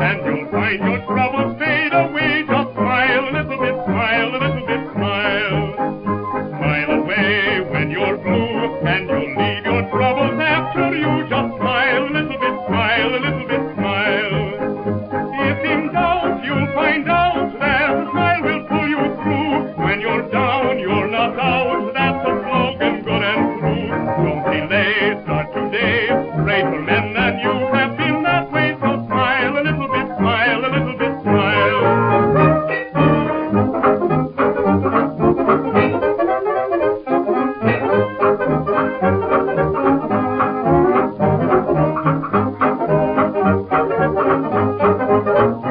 and you'll find your troubles. thank you